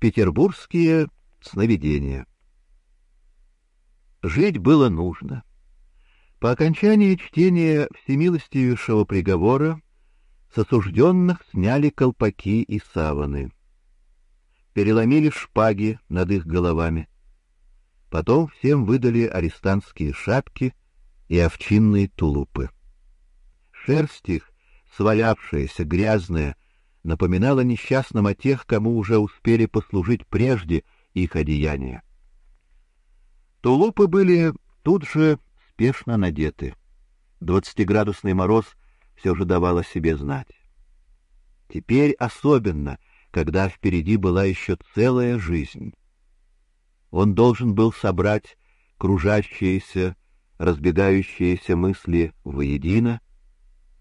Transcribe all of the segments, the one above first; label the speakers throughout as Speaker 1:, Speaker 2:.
Speaker 1: Петербургские сновидения. Жить было нужно. По окончании чтения всемилостивейшего приговора с осужденных сняли колпаки и саваны. Переломили шпаги над их головами. Потом всем выдали арестантские шапки и овчинные тулупы. Шерсть их, свалявшаяся, грязная, напоминала несчастным о тех, кому уже успели послужить прежде их одеяния. Тулупы были тут же спешно надеты. Двадцатиградусный мороз все же давал о себе знать. Теперь особенно, когда впереди была еще целая жизнь. Он должен был собрать кружащиеся, разбегающиеся мысли воедино,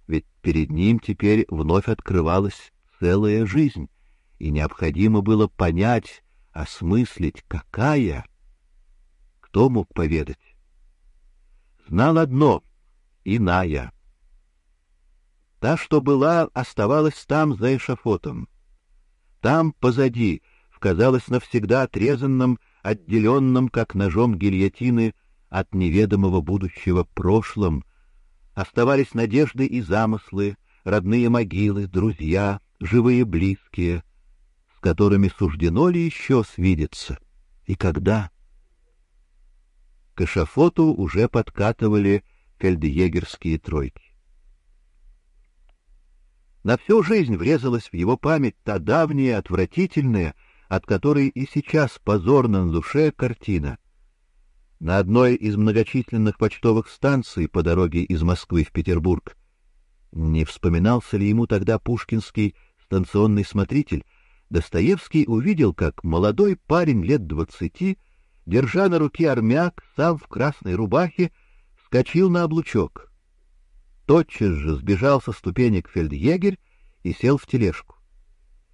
Speaker 1: ведь перед ним теперь вновь открывалась целая жизнь, и необходимо было понять, осмыслить, какая. Кто мог поведать? Знал одно — иная. Та, что была, оставалась там за эшафотом. Там, позади, в, казалось, навсегда отрезанном, отделенном, как ножом гильотины, от неведомого будущего прошлым, оставались надежды и замыслы, родные могилы, друзья, живые близкие, с которыми суждено ли еще свидеться, и когда? К эшафоту уже подкатывали фельдъегерские тройки. На всю жизнь врезалась в его память та давняя, отвратительная, от которой и сейчас позорна на душе картина. На одной из многочисленных почтовых станций по дороге из Москвы в Петербург не вспоминался ли ему тогда пушкинский станционный смотритель, Достоевский увидел, как молодой парень лет двадцати, держа на руке армяк, сам в красной рубахе, вскочил на облучок. Тотчас же сбежал со ступенек фельдъегерь и сел в тележку.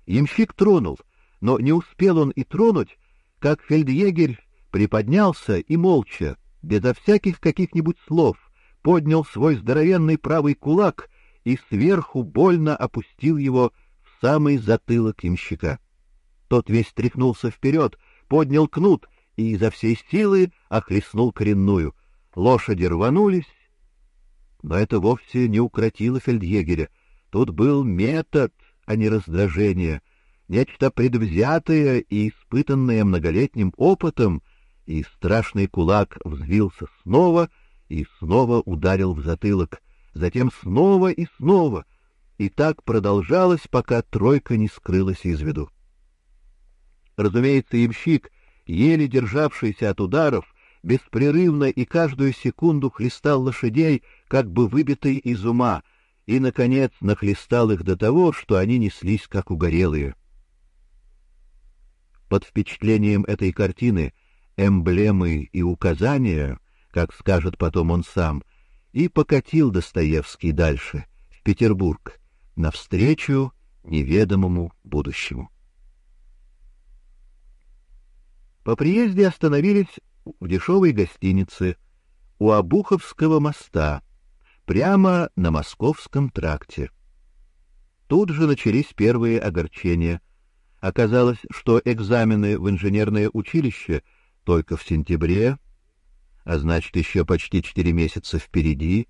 Speaker 1: Ямщик тронул, но не успел он и тронуть, как фельдъегерь приподнялся и молча, безо всяких каких-нибудь слов, поднял свой здоровенный правый кулак и сверху больно опустил его самый затылок ямщика. Тот весь тряхнулся вперед, поднял кнут и изо всей силы охлестнул коренную. Лошади рванулись, но это вовсе не укротило фельдъегеря. Тут был метод, а не раздражение, нечто предвзятое и испытанное многолетним опытом, и страшный кулак взвился снова и снова ударил в затылок, затем снова и снова, и так продолжалось, пока тройка не скрылась из виду. Разумеется, ямщик, еле державшийся от ударов, беспрерывно и каждую секунду хлестал лошадей, как бы выбитый из ума, и наконец нахлестал их до того, что они неслись как угорелые. Под впечатлением этой картины эмблемы и указания, как скажет потом он сам, и покатил Достоевский дальше в Петербург навстречу неведомому будущему. По приезде остановились в дешевой гостинице у Обуховского моста, прямо на Московском тракте. Тут же начались первые огорчения. Оказалось, что экзамены в инженерное училище только в сентябре, а значит, еще почти четыре месяца впереди.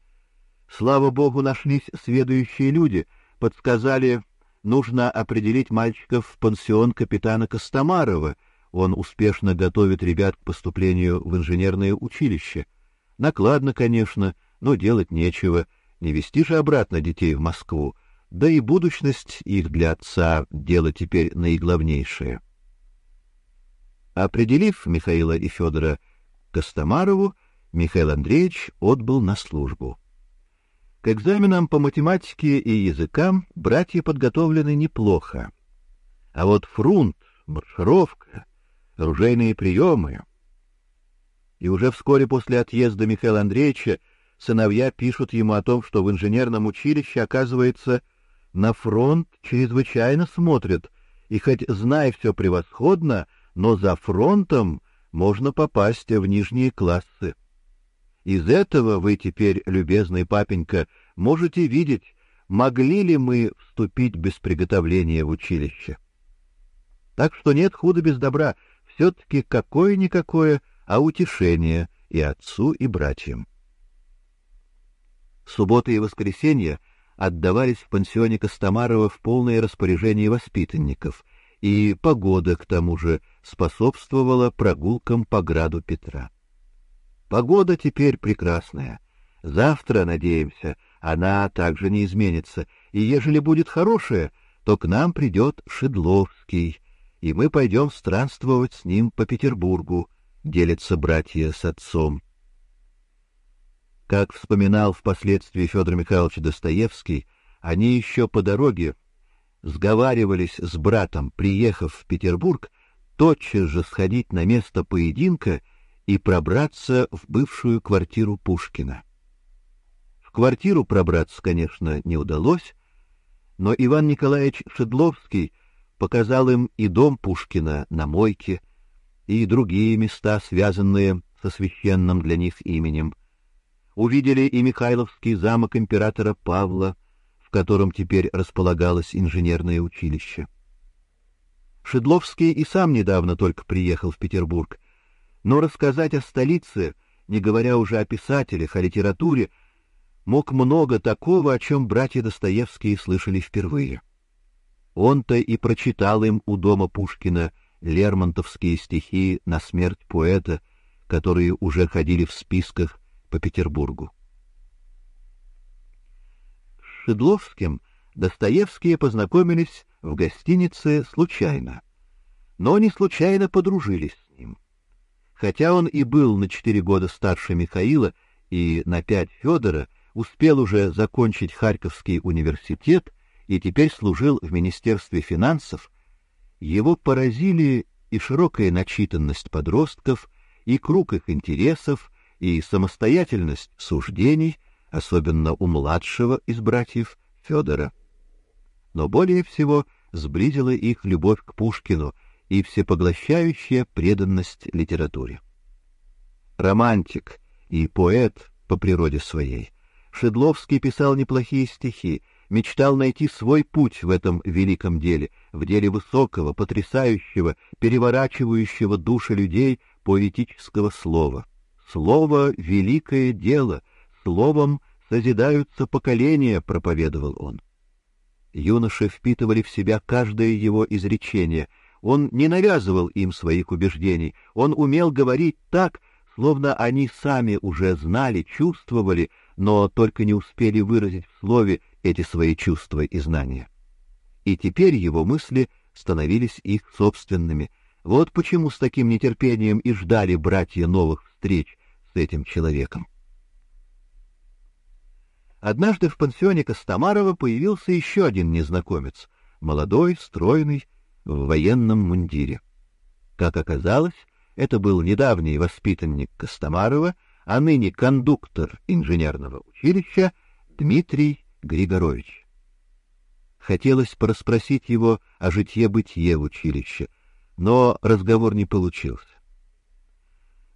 Speaker 1: Слава богу, нашлись сведущие люди, подсказали, нужно определить мальчиков в пансион капитана Костомарова, он успешно готовит ребят к поступлению в инженерное училище. Накладно, конечно, но делать нечего, не вести же обратно детей в Москву, да и будущность их для отца дело теперь наиглавнейшее. Определив Михаила и Федора Костомарову, Михаил Андреевич отбыл на службу. К экзаменам по математике и языкам братья подготовлены неплохо. А вот фрунт, маршировка, оружейные приемы. И уже вскоре после отъезда Михаила Андреевича сыновья пишут ему о том, что в инженерном училище, оказывается, на фронт чрезвычайно смотрят, и хоть зная все превосходно, но за фронтом можно попасть в нижние классы. Из этого вы теперь, любезный папенька, можете видеть, могли ли мы вступить без приготовления в училище. Так что нет худа без добра, все-таки какое-никакое, а утешение и отцу, и братьям. Субботы и воскресенья отдавались в пансионе Костомарова в полное распоряжение воспитанников, и погода, к тому же, способствовала прогулкам по граду Петра. Погода теперь прекрасная. Завтра, надеемся, она также не изменится, и ежели будет хорошая, то к нам придет Шедловский, и мы пойдем странствовать с ним по Петербургу, делятся братья с отцом. Как вспоминал впоследствии Федор Михайлович Достоевский, они еще по дороге сговаривались с братом, приехав в Петербург, тотчас же сходить на место поединка и пробраться в бывшую квартиру Пушкина. В квартиру пробраться, конечно, не удалось, но Иван Николаевич Шедловский показал им и дом Пушкина на Мойке, и другие места, связанные со священным для них именем. Увидели и Михайловский замок императора Павла, в котором теперь располагалось инженерное училище. Шедловский и сам недавно только приехал в Петербург, но рассказать о столице, не говоря уже о писателях, о литературе, мог много такого, о чем братья Достоевские слышали впервые. Он-то и прочитал им у дома Пушкина лермонтовские стихи на смерть поэта, которые уже ходили в списках по Петербургу. С Шедловским Достоевские познакомились в гостинице случайно, но не случайно подружились. Хотя он и был на четыре года старше Михаила и на пять Федора, успел уже закончить Харьковский университет и теперь служил в Министерстве финансов, его поразили и широкая начитанность подростков, и круг их интересов, и самостоятельность суждений, особенно у младшего из братьев Федора. Но более всего сблизила их любовь к Пушкину и всепоглощающая преданность литературе. Романтик и поэт по природе своей, Шедловский писал неплохие стихи, мечтал найти свой путь в этом великом деле, в деле высокого, потрясающего, переворачивающего души людей поэтического слова. Слово — великое дело, словом созидаются поколения, проповедовал он. Юноши впитывали в себя каждое его изречение. Он не навязывал им своих убеждений, он умел говорить так, словно они сами уже знали, чувствовали, но только не успели выразить в слове эти свои чувства и знания. И теперь его мысли становились их собственными. Вот почему с таким нетерпением и ждали братья новых встреч с этим человеком. Однажды в пансионе Костомарова появился еще один незнакомец, молодой, стройный, в военном мундире. Как оказалось, это был недавний воспитанник Костомарова, а ныне кондуктор инженерного училища Дмитрий Григорович. Хотелось порасспросить его о житье-бытие в училище, но разговор не получился.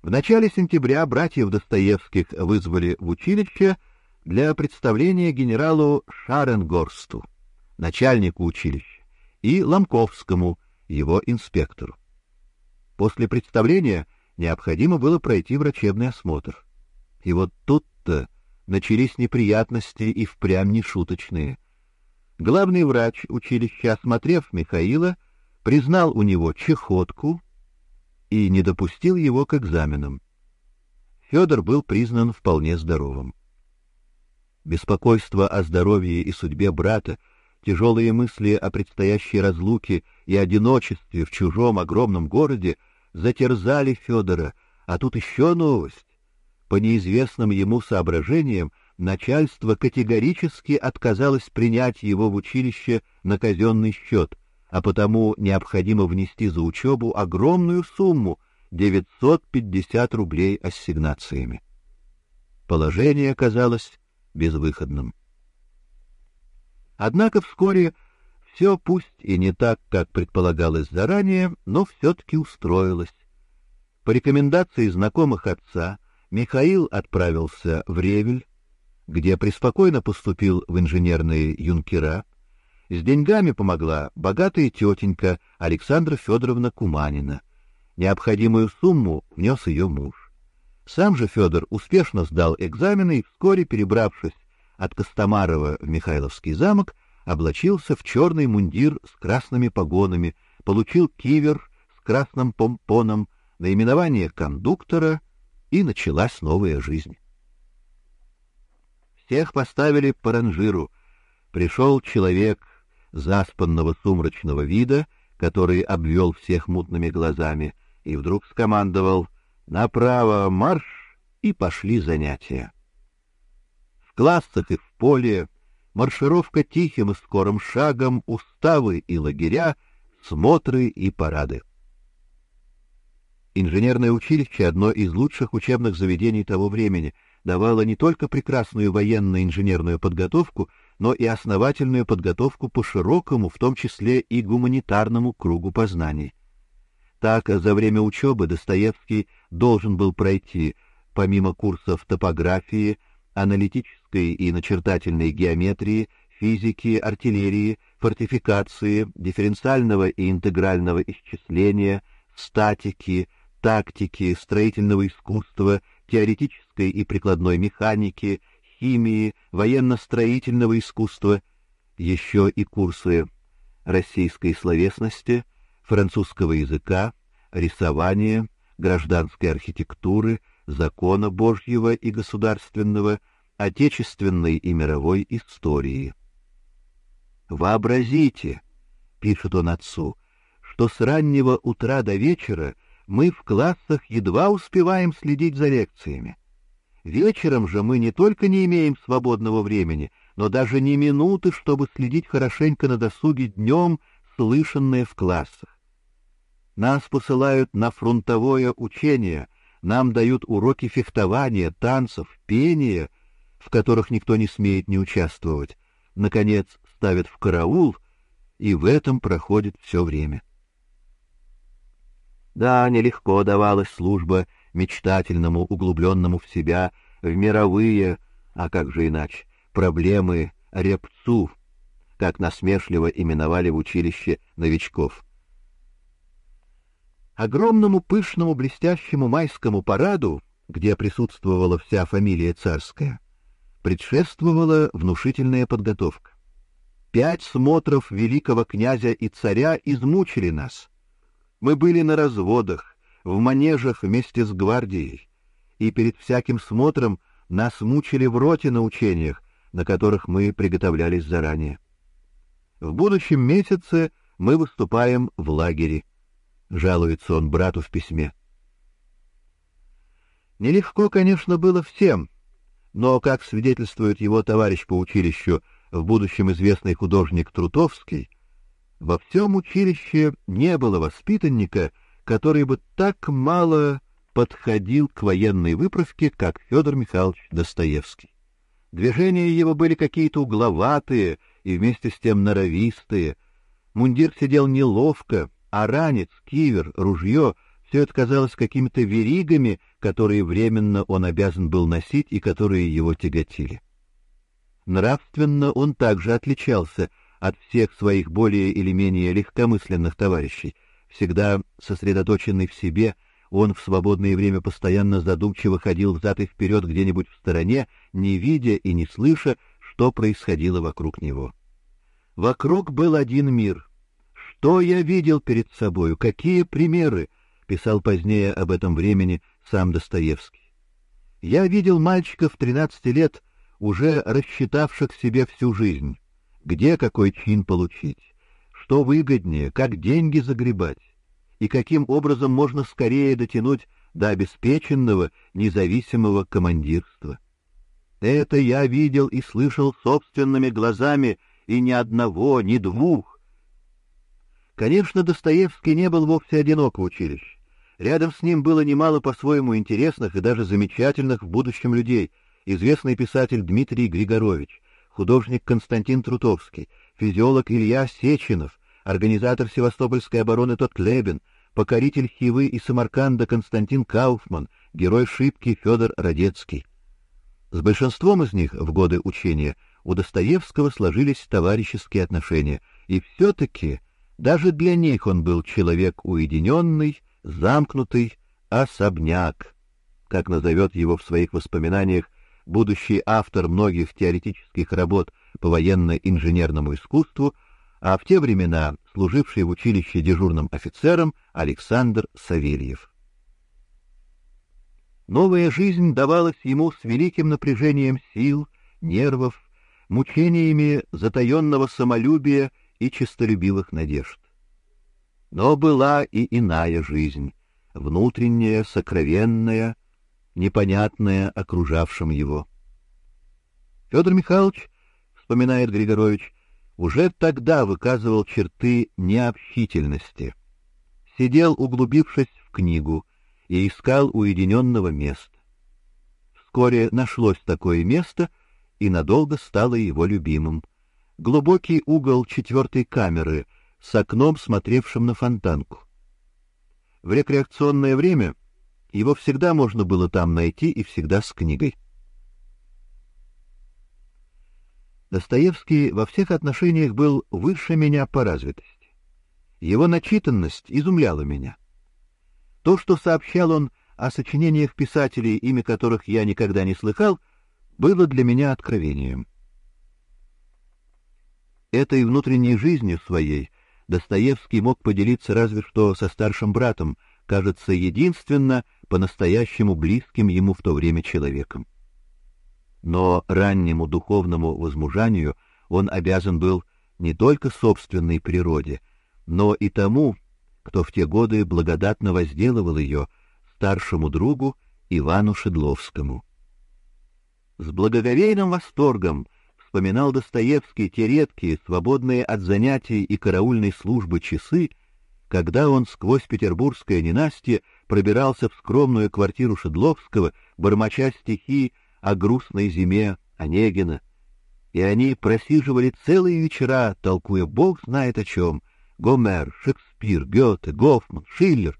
Speaker 1: В начале сентября братьев Достоевских вызвали в училище для представления генералу Шаренгорсту, начальнику училища, и Ломковскому, его инспектору. После представления необходимо было пройти врачебный осмотр. И вот тут-то начались неприятности и впрямь нешуточные. Главный врач училища, осмотрев Михаила, признал у него чехотку и не допустил его к экзаменам. Федор был признан вполне здоровым. Беспокойство о здоровье и судьбе брата, тяжелые мысли о предстоящей разлуке и одиночестве в чужом огромном городе — затерзали Федора, а тут еще новость. По неизвестным ему соображениям начальство категорически отказалось принять его в училище на казенный счет, а потому необходимо внести за учебу огромную сумму — 950 рублей ассигнациями. Положение оказалось безвыходным. Однако вскоре все пусть и не так, как предполагалось заранее, но все-таки устроилось. По рекомендации знакомых отца Михаил отправился в Ревель, где преспокойно поступил в инженерные юнкера, С деньгами помогла богатая тетенька Александра Федоровна Куманина. Необходимую сумму внес ее муж. Сам же Федор успешно сдал экзамены и вскоре, перебравшись от Костомарова в Михайловский замок, облачился в черный мундир с красными погонами, получил кивер с красным помпоном, наименование кондуктора, и началась новая жизнь. Всех поставили по ранжиру. Пришел человек заспанного сумрачного вида, который обвел всех мутными глазами, и вдруг скомандовал «Направо марш!» и пошли занятия. В классах и в поле маршировка тихим и скорым шагом, уставы и лагеря, смотры и парады. Инженерное училище одно из лучших учебных заведений того времени, давало не только прекрасную военно-инженерную подготовку, но и основательную подготовку по широкому, в том числе и гуманитарному кругу познаний. Так, за время учебы Достоевский должен был пройти, помимо курсов топографии, аналитической и начертательной геометрии, физики, артиллерии, фортификации, дифференциального и интегрального исчисления, статики, тактики, строительного искусства, теоретической и прикладной механики, химии, военно-строительного искусства, еще и курсы российской словесности, французского языка, рисования, гражданской архитектуры, закона Божьего и государственного, отечественной и мировой истории. Вообразите, пишет он отцу, что с раннего утра до вечера мы в классах едва успеваем следить за лекциями. Вечером же мы не только не имеем свободного времени, но даже ни минуты, чтобы следить хорошенько на досуге днем, слышанное в классах. Нас посылают на фронтовое учение, нам дают уроки фехтования, танцев, пения, в которых никто не смеет не участвовать. Наконец, ставят в караул, и в этом проходит все время. Да, нелегко давалась служба мечтательному, углубленному в себя, в мировые, а как же иначе, проблемы репцу, как насмешливо именовали в училище новичков. Огромному пышному блестящему майскому параду, где присутствовала вся фамилия царская, предшествовала внушительная подготовка. Пять смотров великого князя и царя измучили нас. Мы были на разводах, в манежах вместе с гвардией, и перед всяким смотром нас мучили в роте на учениях, на которых мы приготовлялись заранее. В будущем месяце мы выступаем в лагере, жалуется он брату в письме. Нелегко, конечно, было всем, но, как свидетельствует его товарищ по училищу, в будущем известный художник Трутовский, во всем училище не было воспитанника, который бы так мало подходил к военной выправке, как Федор Михайлович Достоевский. Движения его были какие-то угловатые и вместе с тем норовистые. Мундир сидел неловко, а ранец, кивер, ружье — все это казалось какими-то веригами, которые временно он обязан был носить и которые его тяготили. Нравственно он также отличался от всех своих более или менее легкомысленных товарищей. Всегда сосредоточенный в себе, он в свободное время постоянно задумчиво ходил взад и вперед где-нибудь в стороне, не видя и не слыша, что происходило вокруг него. Вокруг был один мир. Что я видел перед собою, какие примеры, писал позднее об этом времени сам Достоевский. Я видел мальчиков тринадцати лет, уже рассчитавших себе всю жизнь где какой чин получить, что выгоднее, как деньги загребать, и каким образом можно скорее дотянуть до обеспеченного, независимого командирства. Это я видел и слышал собственными глазами, и ни одного, ни двух. Конечно, Достоевский не был вовсе одинок в училище. Рядом с ним было немало по-своему интересных и даже замечательных в будущем людей. Известный писатель Дмитрий Григорович, художник Константин Трутовский, физиолог Илья Сеченов, организатор Севастопольской обороны тот Клебин, покоритель Хивы и Самарканда Константин Кауфман, герой Шипки Федор Радецкий. С большинством из них в годы учения у Достоевского сложились товарищеские отношения, и все-таки даже для них он был человек уединенный, замкнутый, особняк, как назовет его в своих воспоминаниях будущий автор многих теоретических работ по военно-инженерному искусству, а в те времена служивший в училище дежурным офицером Александр Савельев. Новая жизнь давалась ему с великим напряжением сил, нервов, мучениями затаенного самолюбия и честолюбивых надежд. Но была и иная жизнь, внутренняя, сокровенная, непонятная окружавшим его. Федор Михайлович, вспоминает Григорович, уже тогда выказывал черты необщительности. Сидел, углубившись в книгу, и искал уединенного места. Вскоре нашлось такое место, и надолго стало его любимым. Глубокий угол четвертой камеры с окном, смотревшим на фонтанку. В рекреационное время его всегда можно было там найти и всегда с книгой. Достоевский во всех отношениях был выше меня по развитости. Его начитанность изумляла меня. То, что сообщал он о сочинениях писателей, имя которых я никогда не слыхал, было для меня откровением. Этой внутренней жизнью своей Достоевский мог поделиться разве что со старшим братом, кажется, единственно по-настоящему близким ему в то время человеком. Но раннему духовному возмужанию он обязан был не только собственной природе, но и тому, кто в те годы благодатно возделывал ее, старшему другу Ивану Шедловскому. С благоговейным восторгом вспоминал Достоевский те редкие, свободные от занятий и караульной службы часы, когда он сквозь петербургское ненастье пробирался в скромную квартиру Шедловского, бормоча стихи о грустной зиме Онегина, и они просиживали целые вечера, толкуя бог знает о чем — Гомер, Шекспир, Гёте, Гофман, Шиллер.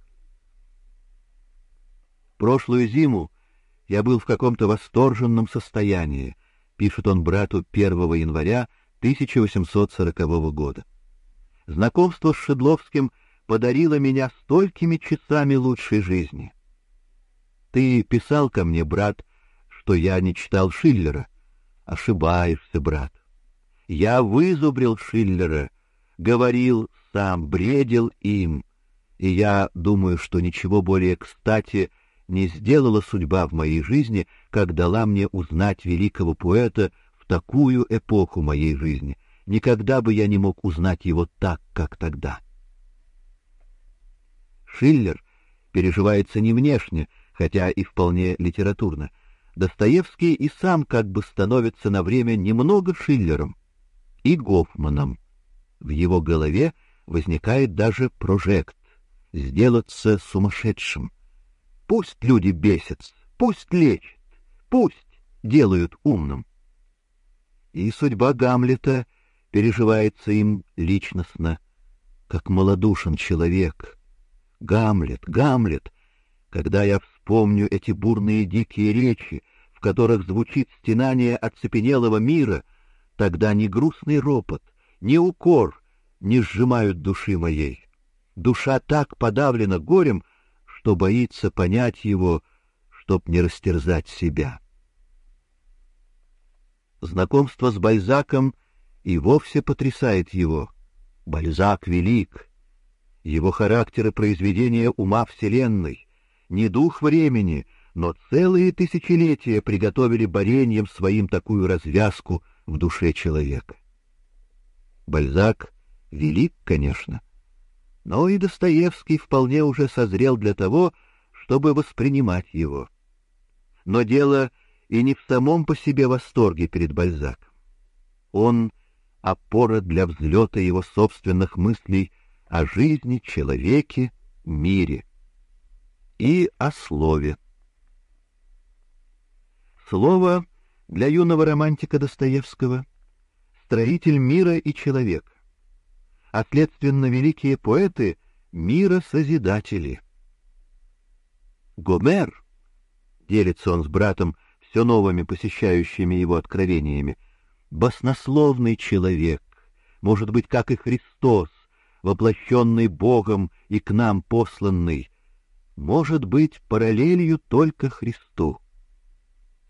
Speaker 1: Прошлую зиму я был в каком-то восторженном состоянии, пишет он брату 1 января 1840 года. Знакомство с Шедловским подарило меня столькими часами лучшей жизни. Ты писал ко мне, брат, что я не читал Шиллера. Ошибаешься, брат. Я вызубрил Шиллера, говорил сам, бредил им, и я думаю, что ничего более кстати не сделала судьба в моей жизни, как дала мне узнать великого поэта в такую эпоху моей жизни. Никогда бы я не мог узнать его так, как тогда. Шиллер переживается не внешне, хотя и вполне литературно. Достоевский и сам как бы становится на время немного Шиллером и Гофманом. В его голове возникает даже прожект — сделаться сумасшедшим. Пусть люди бесятся, пусть лечат, пусть делают умным. И судьба Гамлета переживается им личностно, как малодушен человек. Гамлет, Гамлет, когда я вспомню эти бурные дикие речи, в которых звучит стенание оцепенелого мира, тогда ни грустный ропот, ни укор не сжимают души моей. Душа так подавлена горем, что боится понять его, чтоб не растерзать себя. Знакомство с Бальзаком и вовсе потрясает его. Бальзак велик. Его характер и произведения ума вселенной, не дух времени — но целые тысячелетия приготовили борением своим такую развязку в душе человека. Бальзак велик, конечно, но и Достоевский вполне уже созрел для того, чтобы воспринимать его. Но дело и не в самом по себе восторге перед Бальзаком. Он — опора для взлета его собственных мыслей о жизни, человеке, мире и о слове. Слово для юного романтика Достоевского — строитель мира и человека, а следственно великие поэты — мира-созидатели. Гомер, делится он с братом все новыми посещающими его откровениями, баснословный человек, может быть, как и Христос, воплощенный Богом и к нам посланный, может быть параллелью только Христу.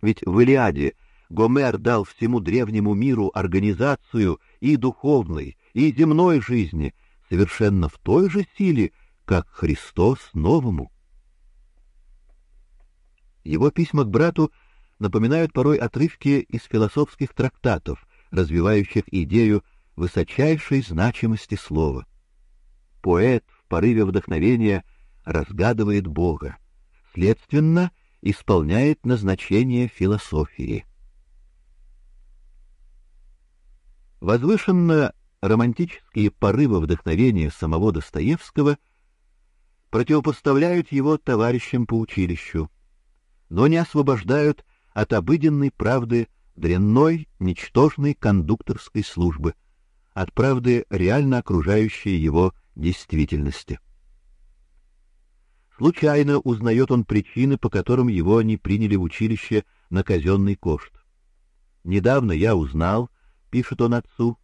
Speaker 1: Ведь в Илиаде Гомер дал всему древнему миру организацию и духовной, и земной жизни, совершенно в той же силе, как Христос новому. Его письма к брату напоминают порой отрывки из философских трактатов, развивающих идею высочайшей значимости слова. Поэт в порыве вдохновения разгадывает Бога, следственно, исполняет назначение философии. Возвышенно романтические порывы вдохновения самого Достоевского противопоставляют его товарищам по училищу, но не освобождают от обыденной правды дрянной, ничтожной кондукторской службы, от правды реально окружающей его действительности. Случайно узнает он причины, по которым его не приняли в училище на казенный кошт. Недавно я узнал, пишет он отцу,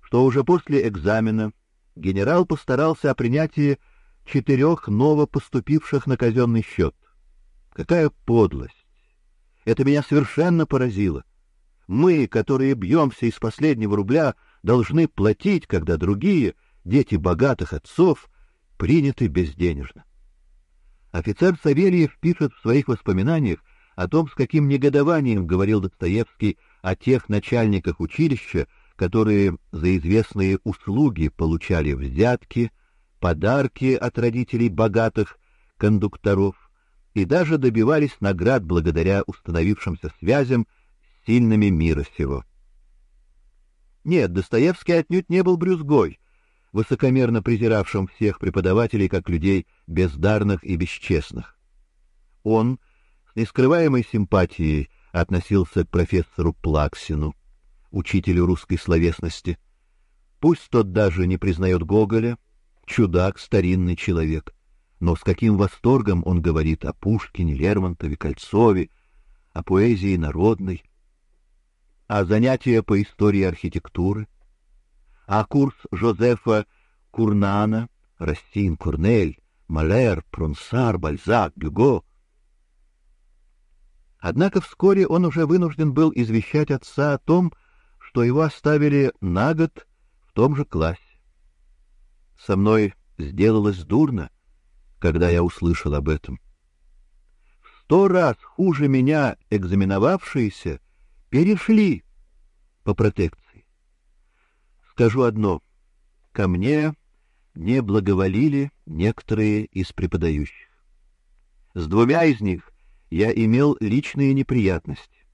Speaker 1: что уже после экзамена генерал постарался о принятии четырех новопоступивших на казенный счет. Какая подлость! Это меня совершенно поразило. Мы, которые бьемся из последнего рубля, должны платить, когда другие, дети богатых отцов, приняты безденежно. Офицер Савельев пишет в своих воспоминаниях о том, с каким негодованием говорил Достоевский о тех начальниках училища, которые за известные услуги получали взятки, подарки от родителей богатых кондукторов и даже добивались наград благодаря установившимся связям с сильными мира сего. Нет, Достоевский отнюдь не был брюзгой, высокомерно презиравшим всех преподавателей как людей бездарных и бесчестных. Он с нескрываемой симпатией относился к профессору Плаксину, учителю русской словесности. Пусть тот даже не признает Гоголя, чудак, старинный человек, но с каким восторгом он говорит о Пушкине, Лермонтове, Кольцове, о поэзии народной, а занятия по истории архитектуры — а курс Жозефа Курнана, Растин, Корнель, Малер, Пронсар, Бальзак, Гюго. Однако вскоре он уже вынужден был извещать отца о том, что его оставили на год в том же классе. Со мной сделалось дурно, когда я услышал об этом. В сто раз хуже меня экзаменовавшиеся перешли по протекции. Скажу одно: ко мне не благоволили некоторые из преподающих. С двумя из них я имел личные неприятности.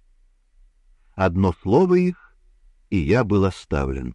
Speaker 1: Одно слово их, и я был оставлен.